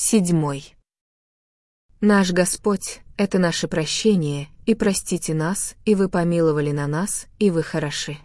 Седьмой. Наш Господь — это наше прощение, и простите нас, и вы помиловали на нас, и вы хороши.